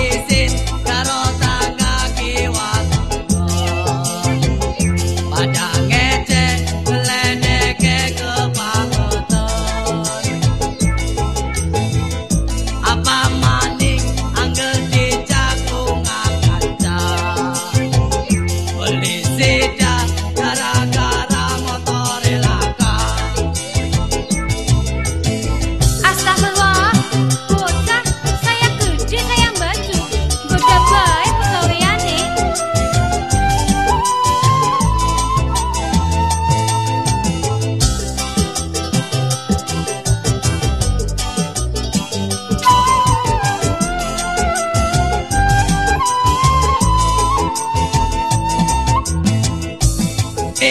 dicen carota.